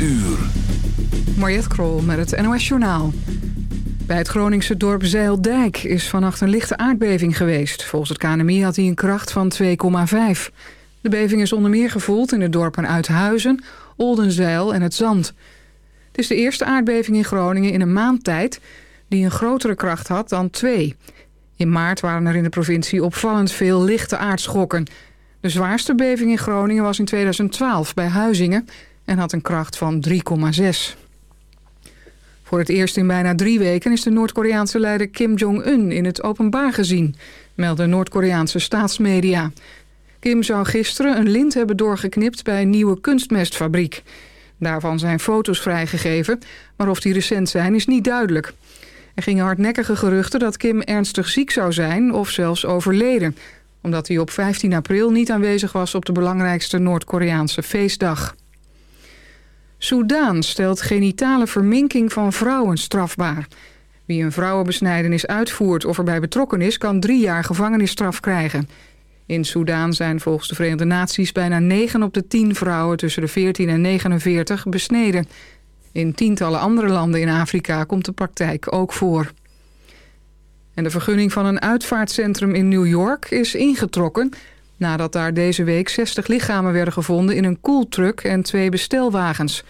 uur. Krol met het NOS Journaal. Bij het Groningse dorp Zeildijk is vannacht een lichte aardbeving geweest. Volgens het KNMI had hij een kracht van 2,5. De beving is onder meer gevoeld in de dorpen Uithuizen, Oldenzeil en het Zand. Het is de eerste aardbeving in Groningen in een maand tijd... die een grotere kracht had dan 2. In maart waren er in de provincie opvallend veel lichte aardschokken. De zwaarste beving in Groningen was in 2012 bij Huizingen... en had een kracht van 3,6. Voor het eerst in bijna drie weken is de Noord-Koreaanse leider Kim Jong-un in het openbaar gezien, melden Noord-Koreaanse staatsmedia. Kim zou gisteren een lint hebben doorgeknipt bij een nieuwe kunstmestfabriek. Daarvan zijn foto's vrijgegeven, maar of die recent zijn is niet duidelijk. Er gingen hardnekkige geruchten dat Kim ernstig ziek zou zijn of zelfs overleden... omdat hij op 15 april niet aanwezig was op de belangrijkste Noord-Koreaanse feestdag. Soudaan stelt genitale verminking van vrouwen strafbaar. Wie een vrouwenbesnijdenis uitvoert of erbij betrokken is... kan drie jaar gevangenisstraf krijgen. In Soudaan zijn volgens de Verenigde Naties... bijna 9 op de 10 vrouwen tussen de 14 en 49 besneden. In tientallen andere landen in Afrika komt de praktijk ook voor. En de vergunning van een uitvaartcentrum in New York is ingetrokken... nadat daar deze week 60 lichamen werden gevonden in een koeltruck en twee bestelwagens.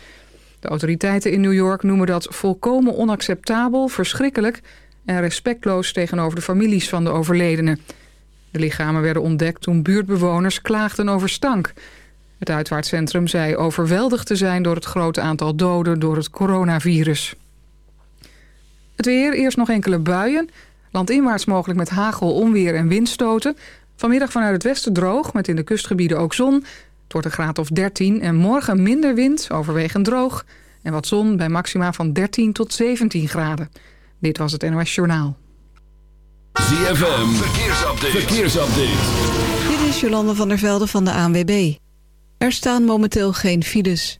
De autoriteiten in New York noemen dat volkomen onacceptabel, verschrikkelijk... en respectloos tegenover de families van de overledenen. De lichamen werden ontdekt toen buurtbewoners klaagden over stank... Het uitvaartcentrum zei overweldigd te zijn door het grote aantal doden door het coronavirus. Het weer, eerst nog enkele buien. Landinwaarts mogelijk met hagel, onweer en windstoten. Vanmiddag vanuit het westen droog, met in de kustgebieden ook zon. Het wordt een graad of 13 en morgen minder wind, overwegend droog. En wat zon bij maxima van 13 tot 17 graden. Dit was het NOS Journaal. ZFM, verkeersupdate. verkeersupdate. Dit is Jolande van der Velde van de ANWB. Er staan momenteel geen files.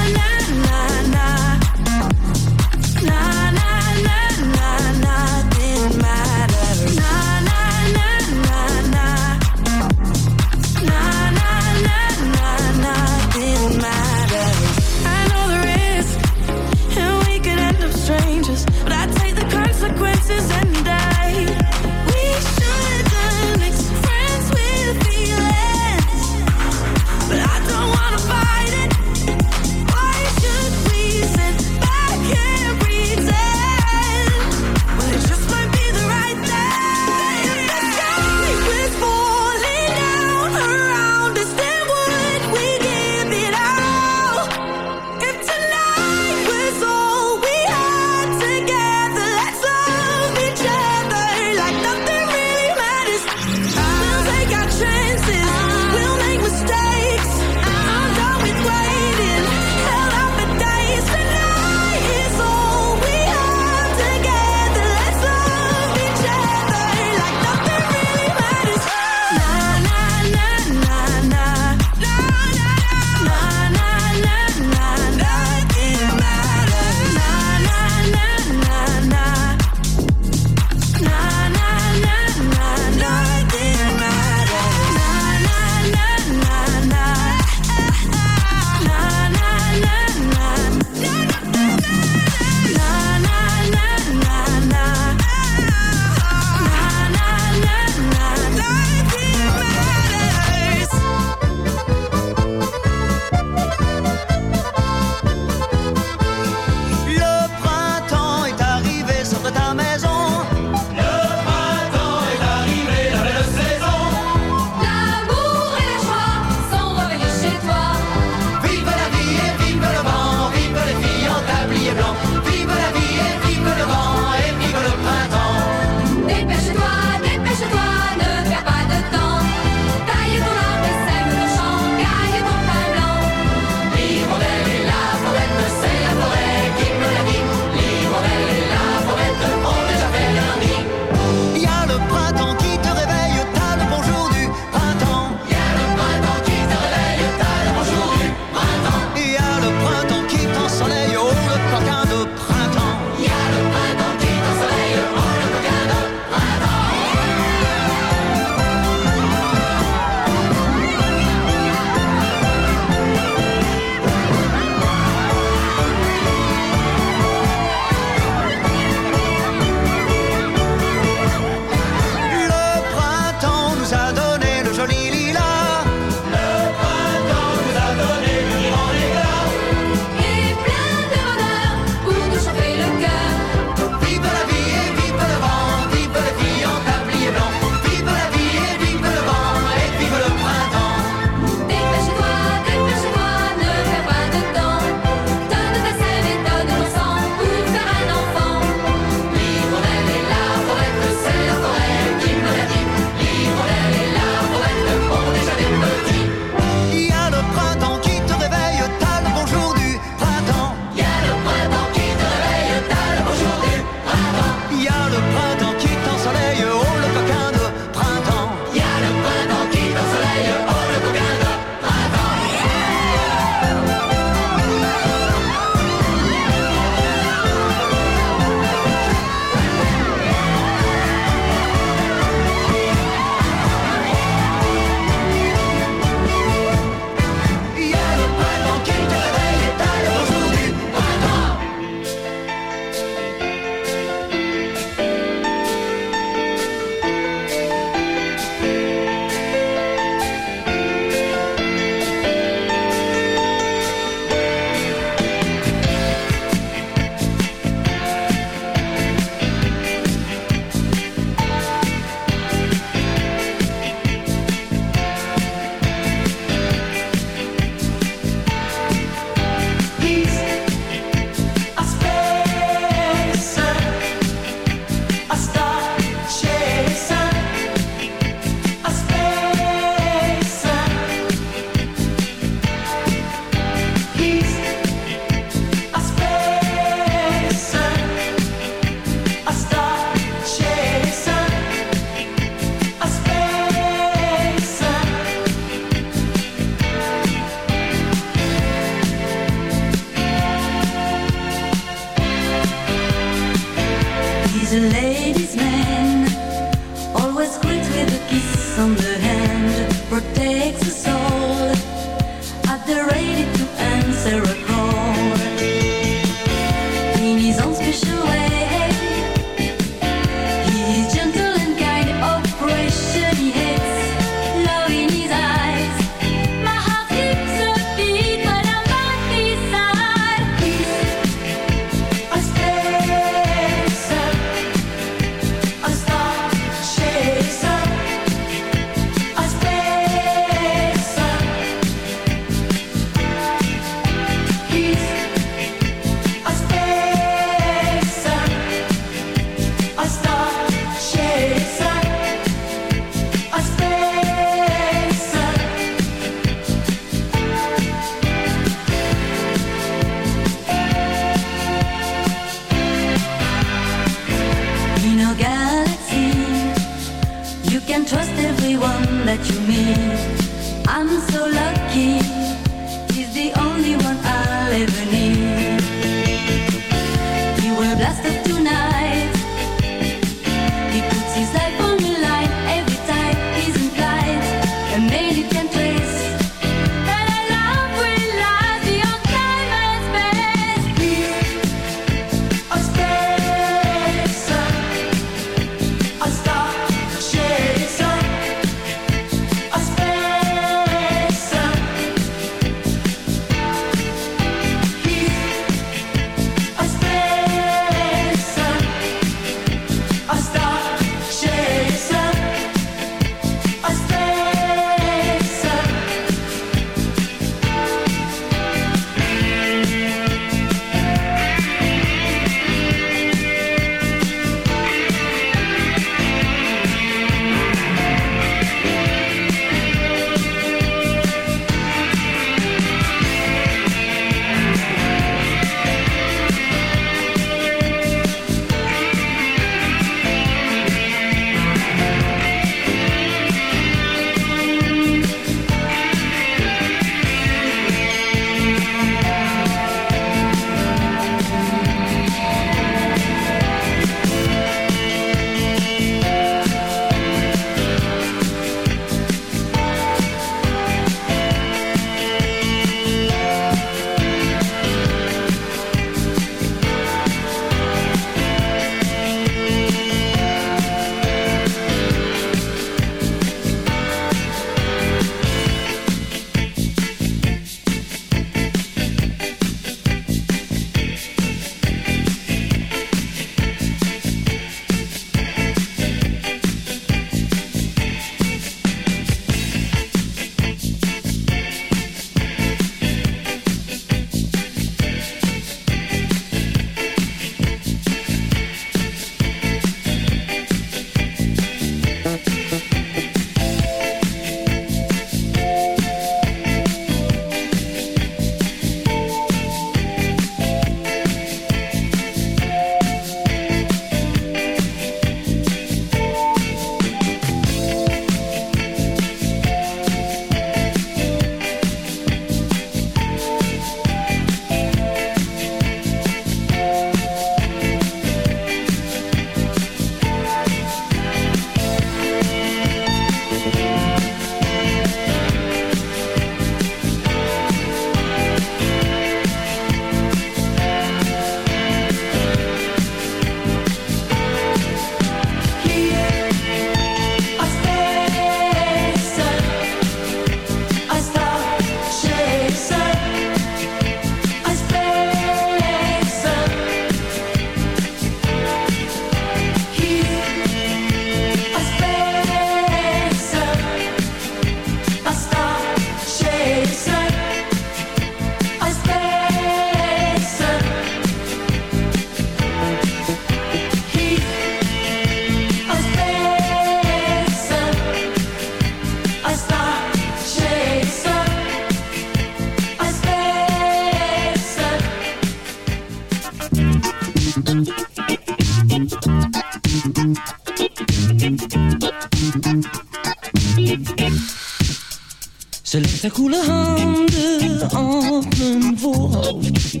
Haar koele handen op mijn voorhoofd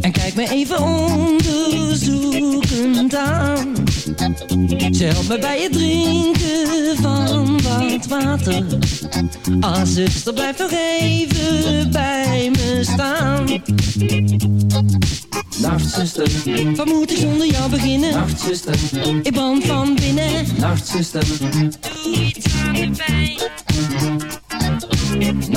En kijkt me even onderzoekend aan Ze helpt me bij het drinken van wat water. Ah, zuster, blijf nog even bij me staan. Nachtzuster, Wat moet ik zonder jou beginnen? nachtzuster, Ik brand van binnen. nachtzuster, Doe iets aan de pijn.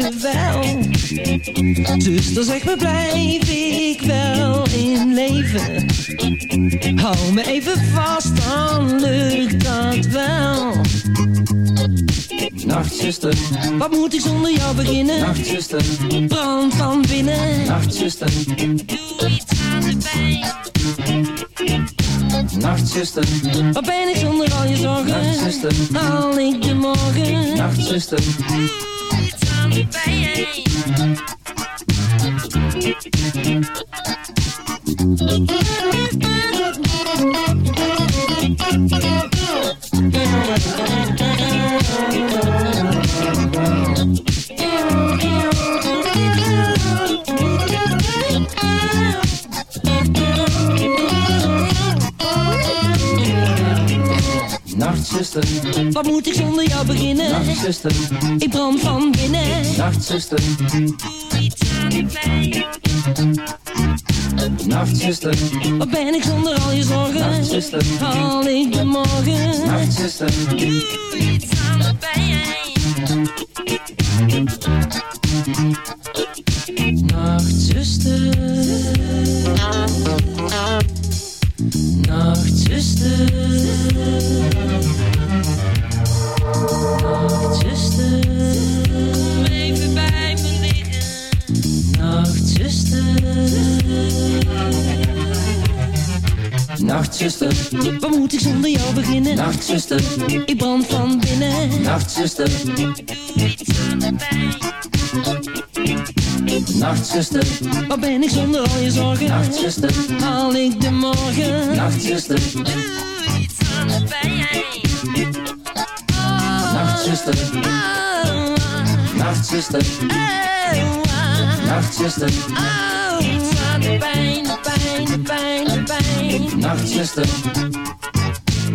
kippenvel. Zuster, zeg me, blijf ik wel in leven? Hou me even vast, dan lukt dat wel. nachtzuster, Wat moet ik zonder jou beginnen? nachtzuster, Brand van binnen. nachtzuster, Doe iets aan de pijn. nachtzuster, Wat ben ik zonder al je zorgen? nachtzuster, Haal ik de morgen? nachtzuster, baby. Wat moet ik zonder jou beginnen? nachtzuster, Ik brand van binnen. nachtzuster, Doe iets aan pijn. nachtzuster, Wat ben ik zonder al je zorgen? nachtzuster, Haal ik de morgen? nachtzuster, Doe iets nachtzuster, Ik brand van binnen. nachtzuster, aan de pijn. nachtzuster, Wat ben ik zonder al je zorgen? nachtzuster, Haal ik de morgen? nachtzuster, Doe iets aan de pijn. nachtzuster, Oh, nachtzuster, oh, nachtzuster, oh, iets aan de pijn, de pijn, de pijn, de pijn. nachtzuster,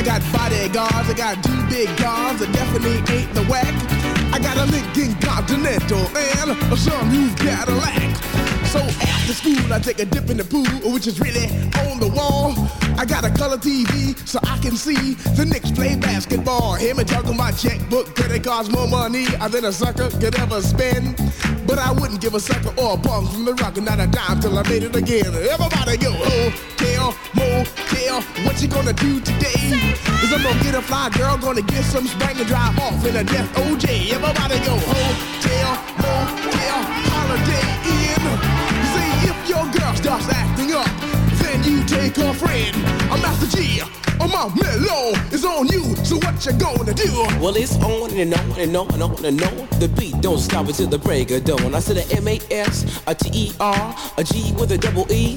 I got bodyguards, I got two big guns that definitely ain't the whack. I got a Lincoln Continental and a some new Cadillac. So after school, I take a dip in the pool, which is really on the wall. I got a color TV so I can see the Knicks play basketball. Him and talking my checkbook, could it cost more money uh, than a sucker could ever spend? But I wouldn't give a sucker or a bum from the rock not a dime till I made it again. Everybody go, oh, hotel, motel, what you gonna do today? Is I'm gonna get a fly girl, gonna get some spank and drive off in a death OJ. Everybody go, hotel, motel, Holiday Inn. See, if your girl starts acting up, then you take her friend. I'm Master Gee. Oh my mellow is on you, so what you gonna do? Well, it's on and on and on and on and on. The beat don't stop until the break of dawn. I said a M-A-S, a T-E-R, a G with a double E.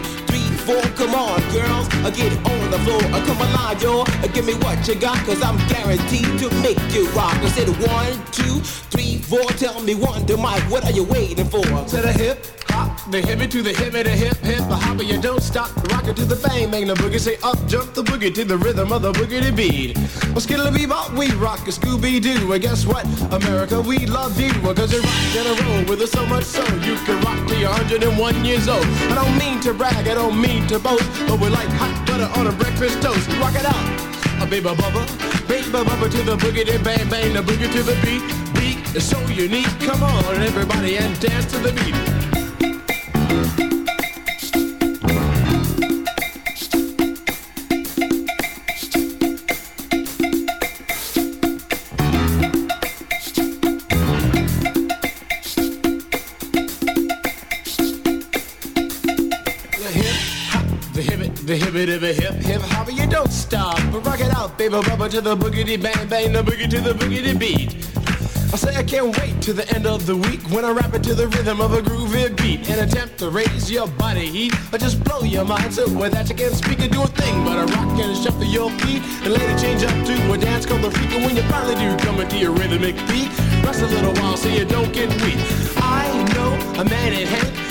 Come on, girls, I get on the floor. I come alive, yo. I uh, give me what you got, cause I'm guaranteed to make you rock. I said one, two, three, four. Tell me one to Mike, what are you waiting for? To the hip, hop, the hippie to the hippie, the hip, hip, the hopper, you don't stop. Rock it to the bang, bang the boogie. Say up, jump the boogie to the rhythm of the boogity beat. Well, skittle bebop, we rock a Scooby Doo. And guess what? America, we love you. Cause you rock in a row with us so much so you can rock till you're 101 years old. I don't mean to brag, I don't mean to boast, but we're like hot butter on a breakfast toast. Rock it out. A baby bubba, baby bubba to the boogity bang bang, the boogie to the beat. Beat is so unique. Come on, everybody, and dance to the beat. To the boogity bang bang, the hippy, how are you don't stop, we're gonna out baby, baby to the boogie di bang, bang the boogie to the boogity beat. I say I can't wait to the end of the week when I rap it to the rhythm of a groovy beat and attempt to raise your body heat. Or just blow your mind so with that you can't speak and do a thing but a rock and shuffle your feet and later change up to a dance called the freak. And when you finally do come into your rhythmic beat. Rest a little while so you don't get weak. I know a man in Hank,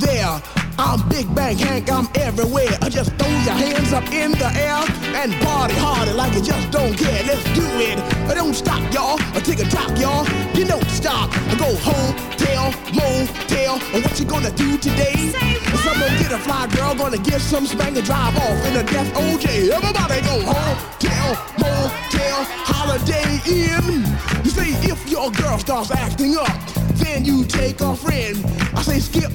there. I'm Big Bang Hank, I'm everywhere. I just throw your hands up in the air and party harder like you just don't care. Let's do it. I don't stop, y'all. I take a drop, y'all. You don't stop. I go home, tell, motel. And what you gonna do today? Someone get a fly girl, gonna get some spank and drive off in a death OJ. Everybody go home, tell, motel, Holiday Inn. You say if your girl starts acting up, then you take a friend. I say skip,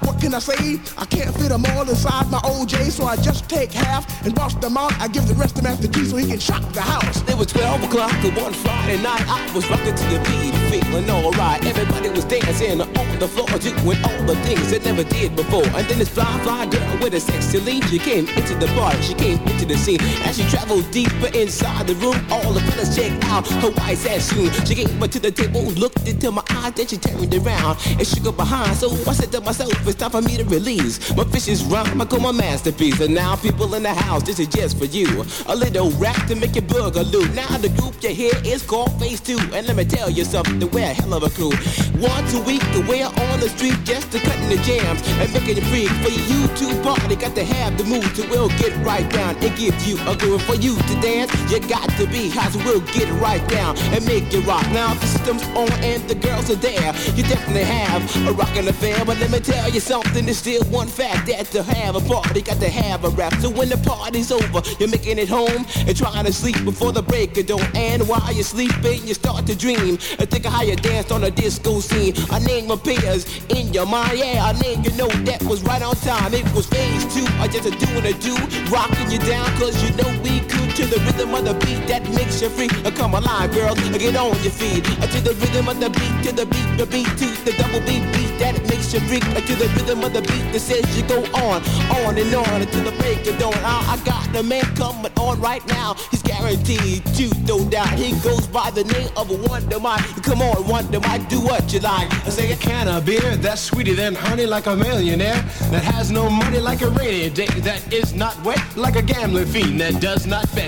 what can I say? I can't fit them all inside my OJ, so I just take half and bust them out. I give the rest of him after G so he can shock the house. It was 12 o'clock on one Friday night. I was rocking to the beat, feeling alright. Everybody was dancing on the floor, doing all the things they never did before. And then this fly, fly girl with a sexy lead, she came into the party, she came into the scene. As she traveled deeper inside the room, all the fellas checked out her white ass soon. She came up to the table, looked into my eyes, then she turned around and shook her behind. So I said to myself, it's time for me to release my fishes rhyme. I call my masterpiece, and now people in the house, this is just for you. A little rap to make your boogaloo. Now the group you hear is called Phase Two, and let me tell you something, we're a hell of a crew. Once a week, we're on the street just to cutting the jams and making it free for you to party. Got to have the mood to will get right down and give you a groove for you to dance. You got to be hot, so we'll get right down and make it rock. Now the system's on and the girls are there. You definitely have a rockin' affair, but let me tell you something. There's still one fact that to have a party, got to have a rap. So when the party's over, you're making it home and trying to sleep before the break of dawn. And while you're sleeping, you start to dream and think how you danced on a disco scene. A name appears in your mind, yeah, a name you know that was right on time. It was phase two, I just a doing a do, rocking you down, cause you know we could to the rhythm of the beat that makes you free. Uh, Come alive, girls, uh, get on your feet. Uh, To the rhythm of the beat, to the beat, the beat, to the double beat beat that makes you freak. Uh, To the rhythm of the beat that says you go on, on and on until the break of dawn. I, I got the man coming on right now. He's guaranteed to no doubt. He goes by the name of a Wonder Mike. Come on, Wonder Mike, do what you like. I say a can of beer that's sweeter than honey like a millionaire that has no money like a rainy day that is not wet like a gambling fiend that does not bet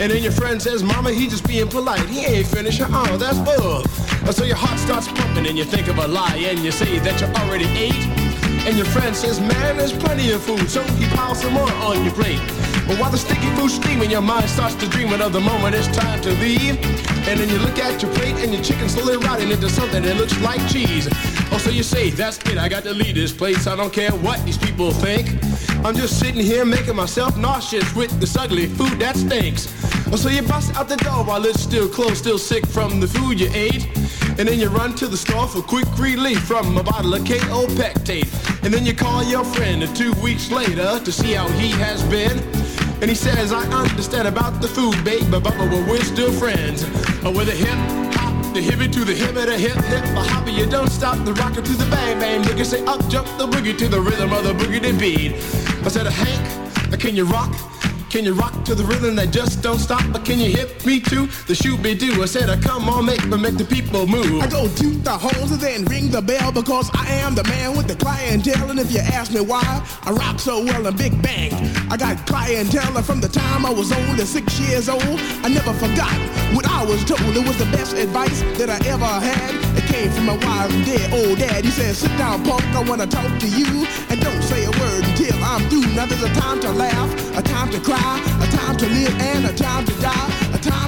and then your friend says mama he just being polite he ain't finished oh that's bull so your heart starts pumping and you think of a lie and you say that you already ate and your friend says, man, there's plenty of food, so he piles some more on your plate. But while the sticky food's steaming, your mind starts to dream of the moment it's time to leave. And then you look at your plate and your chicken's slowly rotting into something that looks like cheese. Oh, so you say, that's it, I got to leave this place. I don't care what these people think. I'm just sitting here making myself nauseous with this ugly food that stinks. So you bust out the door while it's still closed, still sick from the food you ate. And then you run to the store for quick relief from a bottle of KO Pectate. And then you call your friend two weeks later to see how he has been. And he says, I understand about the food, babe, but, but but we're still friends. With a hip the hippie to the hip and a hip hip, a hopper, you don't stop the rocker to the bang bang. Boogie say up jump the boogie to the rhythm of the boogie to beat. I said, Hank, can you rock? Can you rock to the rhythm that just don't stop? But can you hit me to the shoot be do? I said, uh, come on, make me make the people move. I go toot the holes and then ring the bell because I am the man with the clientele. And if you ask me why I rock so well in Big Bang, I got clientele from the time I was only six years old. I never forgot what I was told. It was the best advice that I ever had. It came from my and dead old dad. He said, sit down, punk, I wanna talk to you. And don't say a word until I'm through. Now there's a time to laugh, a time to cry, a time to live, and a time to die. A time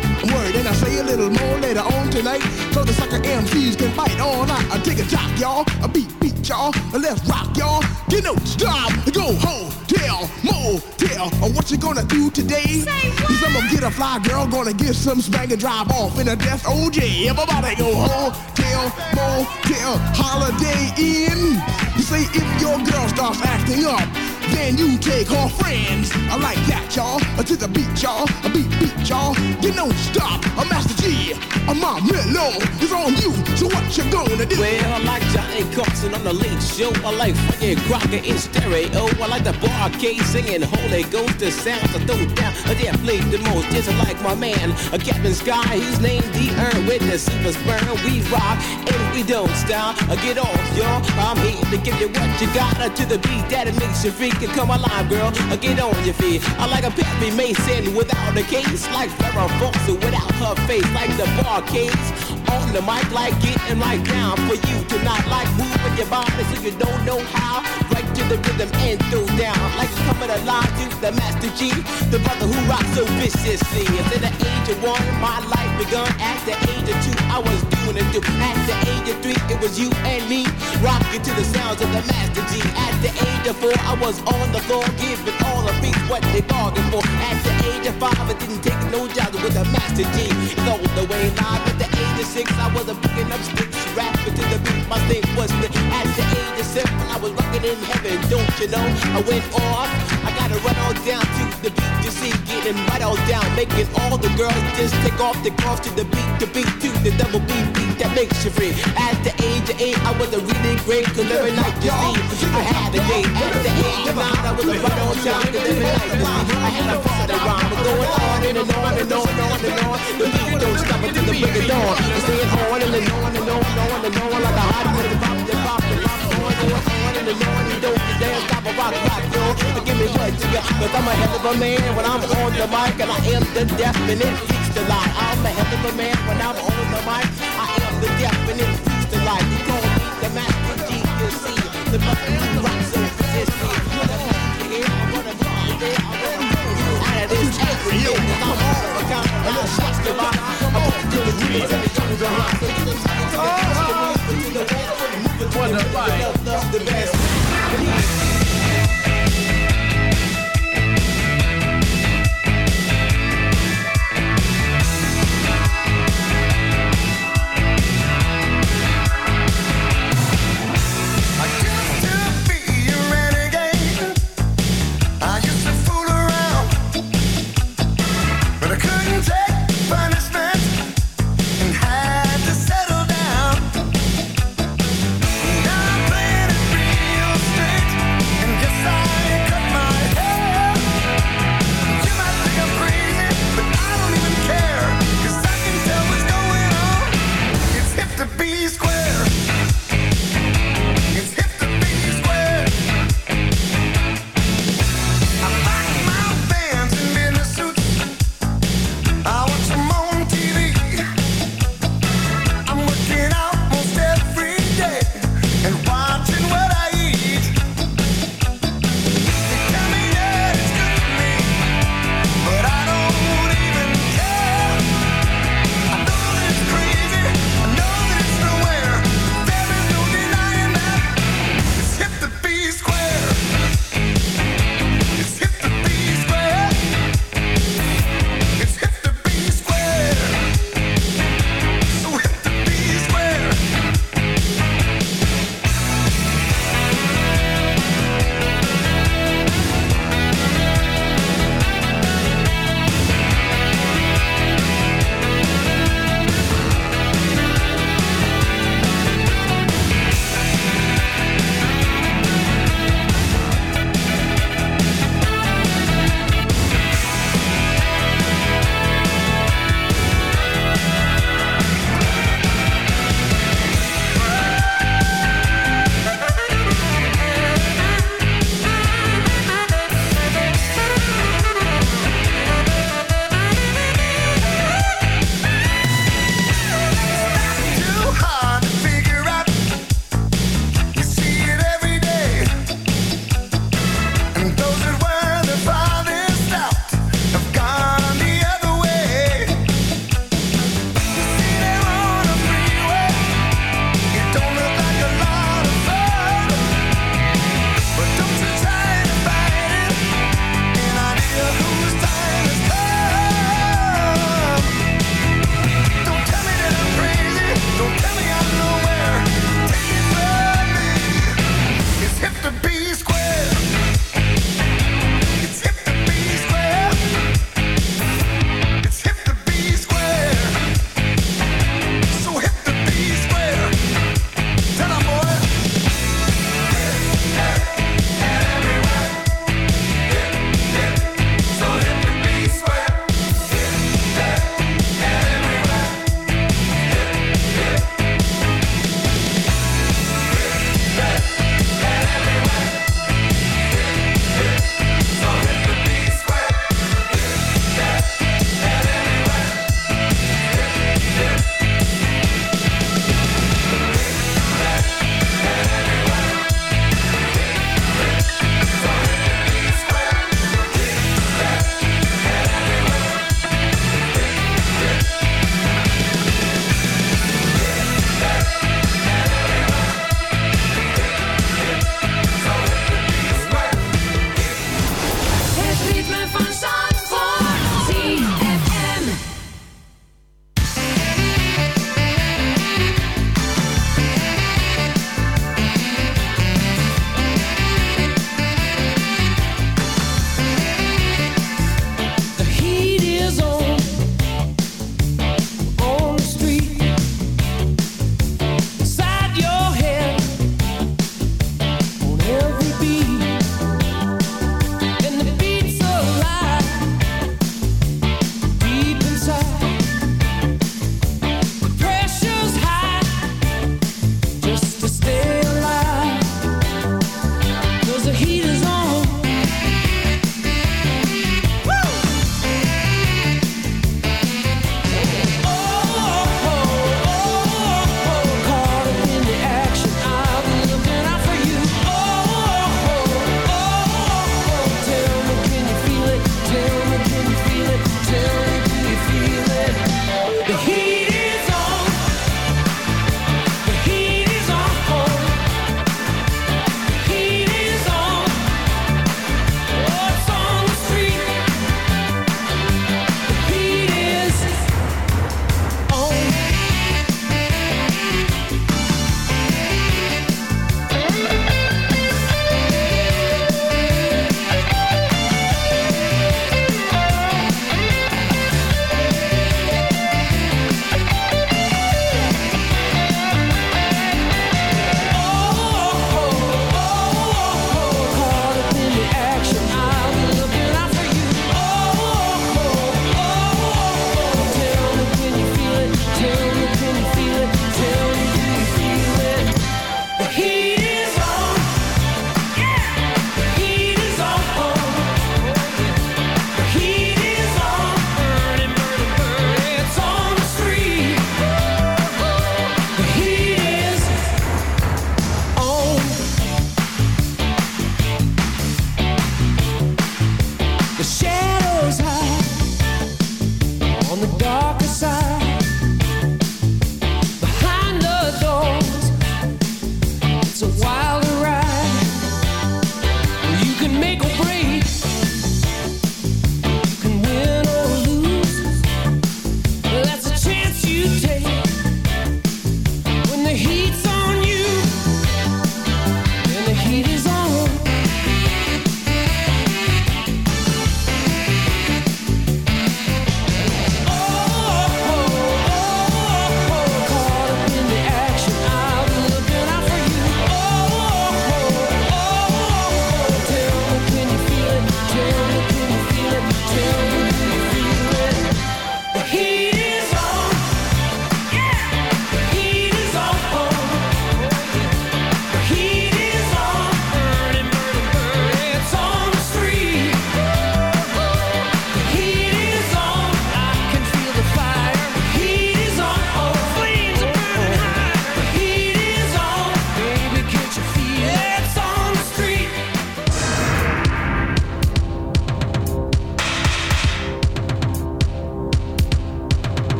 word, and I say a little more later on tonight, so the sucker MCs can fight all night. I take a jock, y'all, a beat, beat, y'all, let's rock, y'all. Get no stop, go hotel, motel, or what you gonna do today? Cause I'm gonna get a fly girl, gonna get some spank and drive off in a death oh, OJ. Everybody go hotel, motel, holiday inn. You say if your girl starts acting up, then you take her friends. I like that, y'all. To the beat, y'all. A beat, beat, y'all. You don't stop. A Master Gee. A my mellow is on you. So what you gonna do? Well, I like Johnny Carson on the late show. I like Frankie Crocker in stereo. I like the Bar-Kays singing Holy Ghost. The sounds I throw down. I dare played the most. Just like my man, a Captain Sky. He's named the Earn with the super sperm. We rock and we don't stop. Uh, Get off, y'all. I'm here to give you what you got uh, to the beat that it makes you freak. Come alive, girl. Uh, Get on your feet. I like a Perry Mason without a case. Like Farrah Fawcett without her face. Like the Bar-Kays on the mic. Like getting right down for you to not like moving your body so you don't know how. Right to the rhythm and throw down. Like coming alive to the Master Gee. The brother who rocks so viciously. At the age of one, my life begun. At the age of two, I was doing it too. At the age of three, it was you and me. Rocking to the sounds of the Master Gee. At the age of four, I was on the floor giving all the beats what they bargained for. At the age of five, I didn't take no jobs with a Master Gee. All the way live. At the age of six, I was a picking up sticks, rapping to the beat. My thing was lit. At the age of seven, I was rocking in heaven. Don't you know? I went off. I gotta run on down to the beat to see, getting right on down, making all the girls just take off the cross to the beat, the beat to the double beat, beat that makes you free. At the age of eight, I was a really great, cause every night you see, I had a date. At the age of nine, I was a right on time, cause every night you see, I had a that rhyme, was going on and on and on and on and on. The beat don't stop until the break of dawn. It's staying on and on and on and on and on like a hot minute, pop, pop, pop, pop, on and on and on and don't rock, rock, yo. Give me what you got, cause I'm a hell of a man when I'm on the mic and I am the definite speaks the lie. I'm a hell of a man when I'm on the mic. I am the definite speaks the lie. You gon' need the master Gee to see the fucking who rocks so persistent. I'm gonna be there, I'm gonna be out of this every day. Cause I'm all of a kind, I'm shots to my I'm gonna do the dreams and the are hot. So to the side, to the east, to the west, to the west, what the fight, the best.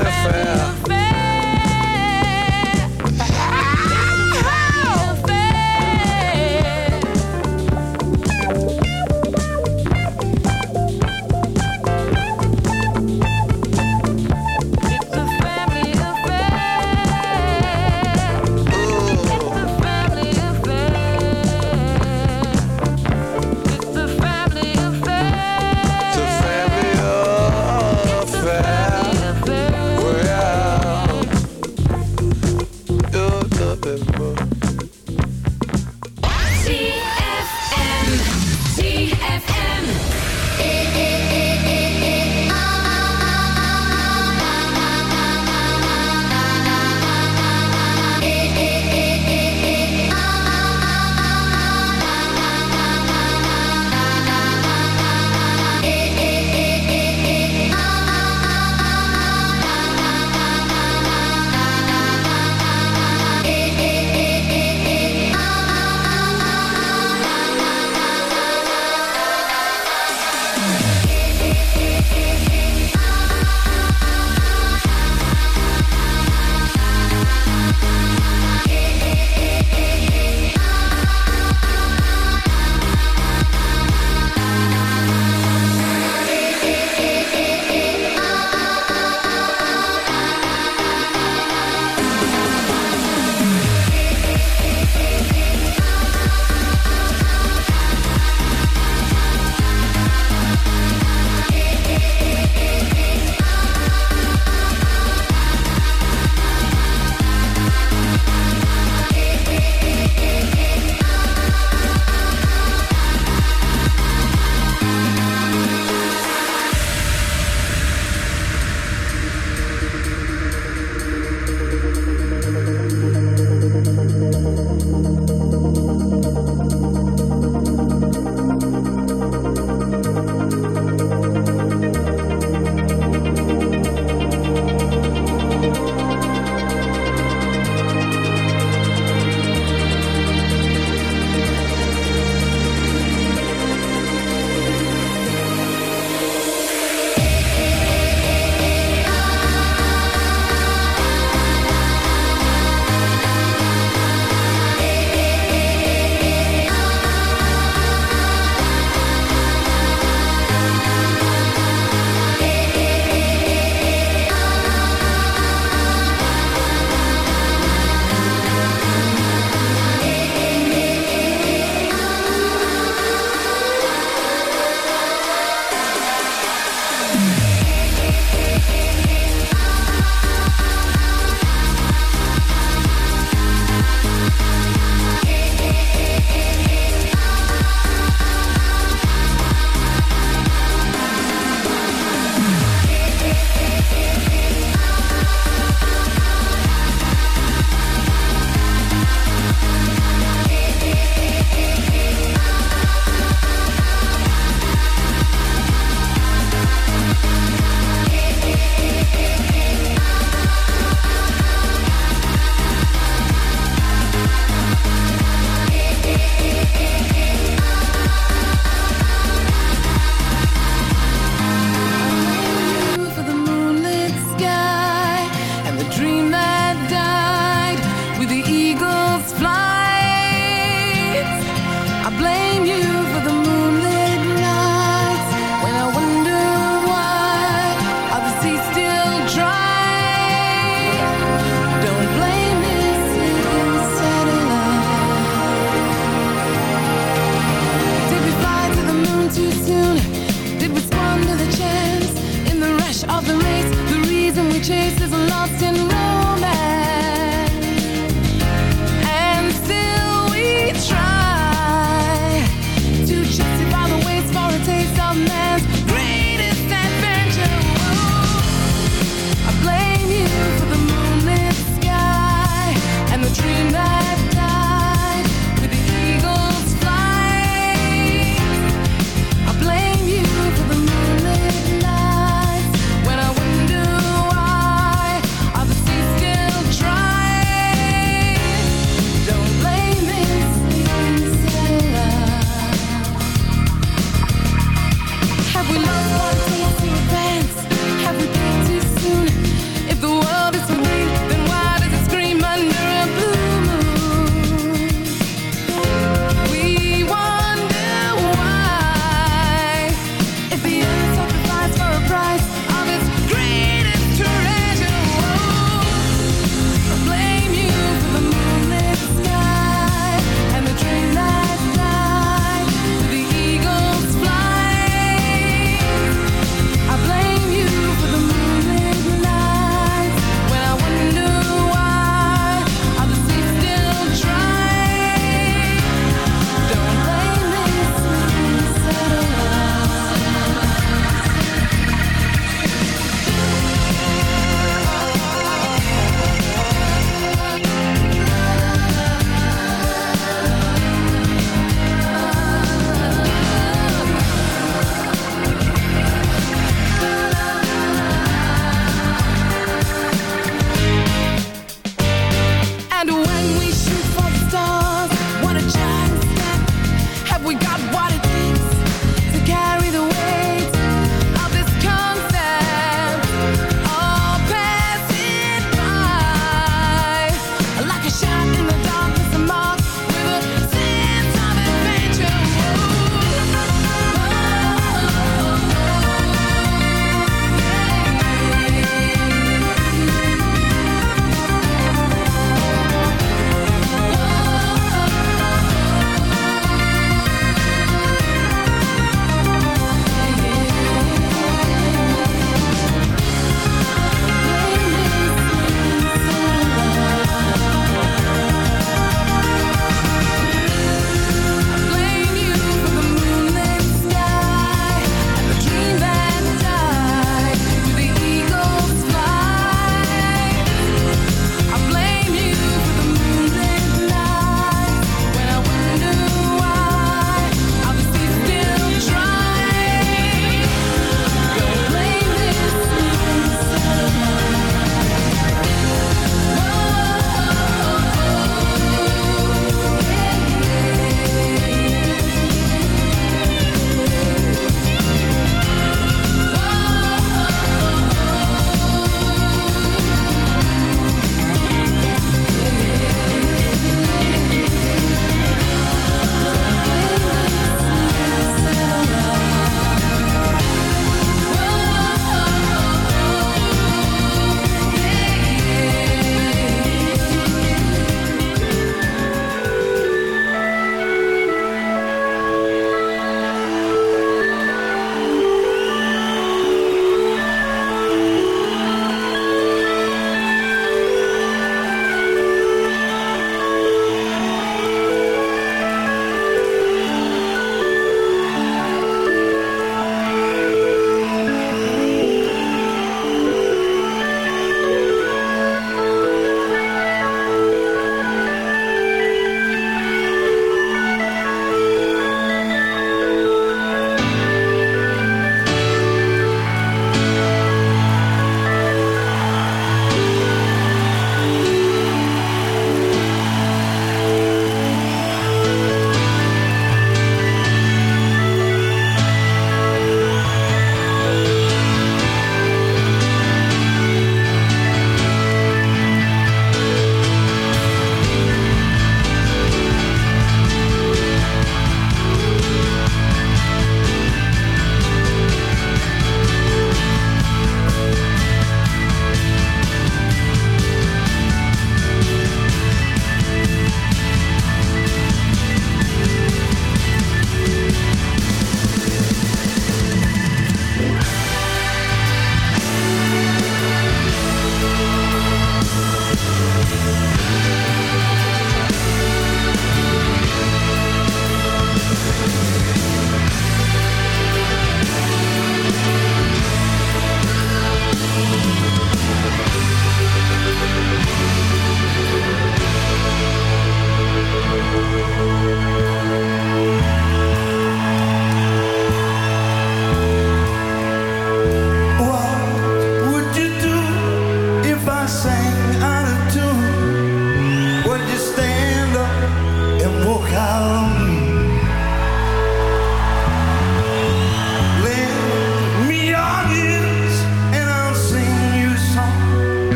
affair.